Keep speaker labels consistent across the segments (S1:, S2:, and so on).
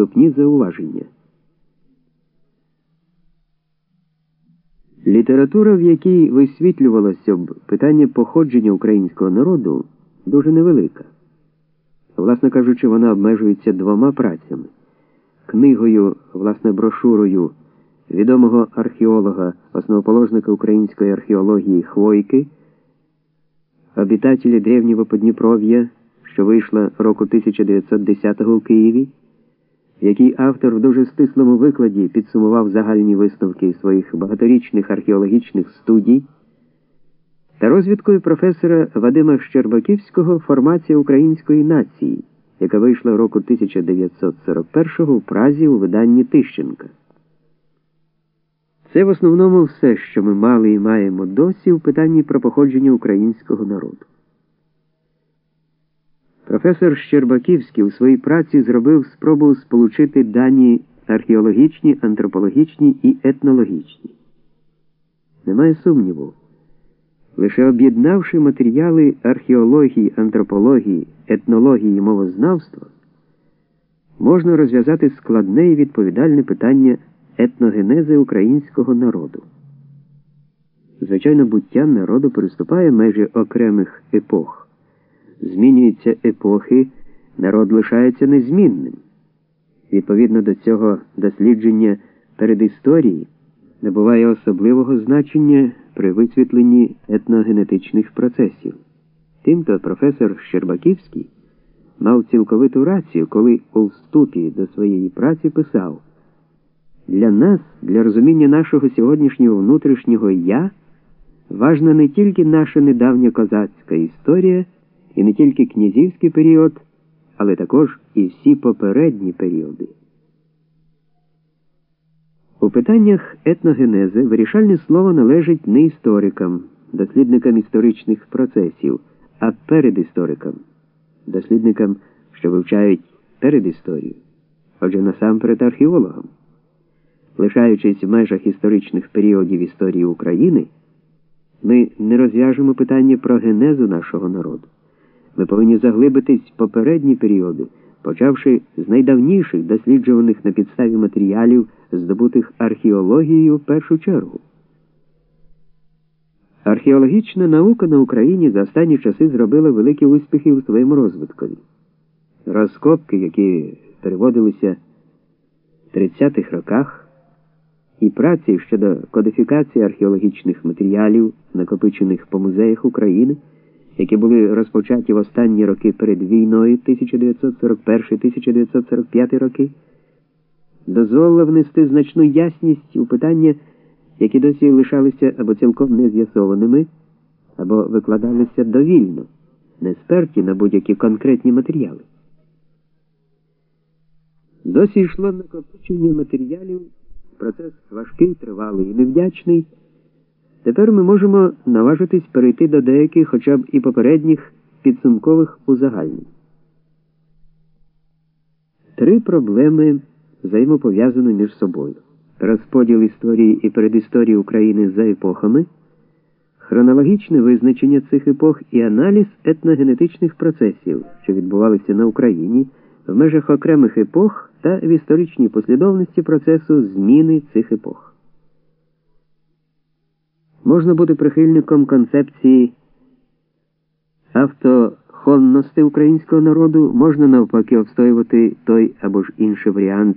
S1: вступні зауваження. Література, в якій висвітлювалося б питання походження українського народу, дуже невелика. Власне кажучи, вона обмежується двома працями книгою, власне, брошурою відомого археолога, основоположника української археології Хвойки, обітателі древнього Подніпров'я, що вийшла року 1910-го у Києві, в якій автор в дуже стислому викладі підсумував загальні висновки своїх багаторічних археологічних студій, та розвідкою професора Вадима Щербаківського Формація української нації, яка вийшла року 1941 у Празі у виданні Тищенка. Це в основному все, що ми мали і маємо досі у питанні про походження українського народу. Професор Щербаківський у своїй праці зробив спробу сполучити дані археологічні, антропологічні і етнологічні. Немає сумніву. Лише об'єднавши матеріали археології, антропології, етнології і мовознавства, можна розв'язати складне і відповідальне питання етногенези українського народу. Звичайно, буття народу переступає межі окремих епох. Змінюються епохи, народ лишається незмінним. Відповідно до цього дослідження передісторії набуває особливого значення при висвітленні етногенетичних процесів. Тимто професор Щербаківський мав цілковиту рацію, коли у вступі до своєї праці писав. Для нас, для розуміння нашого сьогоднішнього внутрішнього я, важна не тільки наша недавня козацька історія і не тільки князівський період, але також і всі попередні періоди. У питаннях етногенези вирішальне слово належить не історикам, дослідникам історичних процесів, а передісторикам, дослідникам, що вивчають передісторію, отже насамперед археологам. Лишаючись в межах історичних періодів історії України, ми не розв'яжемо питання про генезу нашого народу. Ми повинні заглибитись в попередні періоди, почавши з найдавніших досліджуваних на підставі матеріалів, здобутих археологією в першу чергу. Археологічна наука на Україні за останні часи зробила великі успіхи у своєму розвиткові. Розкопки, які переводилися в 30-х роках і праці щодо кодифікації археологічних матеріалів, накопичених по музеях України, які були розпочаті в останні роки перед війною 1941-1945 роки, дозволила внести значну ясність у питання, які досі лишалися або цілком нез'ясованими, або викладалися довільно, не сперті на будь-які конкретні матеріали. Досі йшло накопичення матеріалів. Процес важкий, тривалий і невдячний. Тепер ми можемо наважитись перейти до деяких хоча б і попередніх підсумкових узагальнень. Три проблеми взаємопов'язані між собою: розподіл історії і передісторії України за епохами, хронологічне визначення цих епох і аналіз етногенетичних процесів, що відбувалися на Україні в межах окремих епох та в історичній послідовності процесу зміни цих епох. Можна бути прихильником концепції автохонності українського народу, можна навпаки обстоювати той або ж інший варіант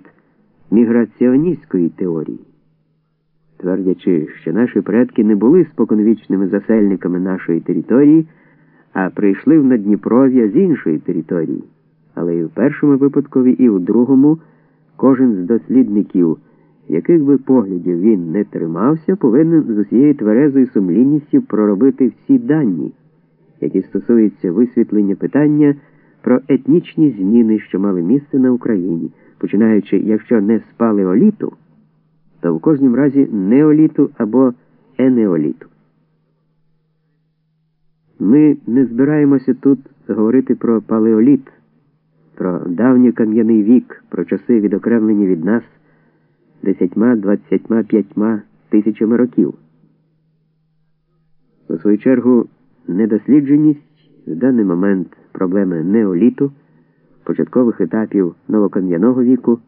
S1: міграціоністської теорії, твердячи, що наші предки не були споконвічними засельниками нашої території, а прийшли в Надніпров'я з іншої території. Але і в першому випадкові, і у другому кожен з дослідників, яких би поглядів він не тримався, повинен з усією тверезою сумлінністю проробити всі дані, які стосуються висвітлення питання про етнічні зміни, що мали місце на Україні, починаючи, якщо не з палеоліту, то в кожнім разі неоліту або енеоліту. Ми не збираємося тут говорити про палеоліт про давній кам'яний вік, про часи відокремлені від нас десятьма, двадцятьма п'ятьма тисячами років. У свою чергу, недослідженість в даний момент проблеми неоліту, початкових етапів новокам'яного віку.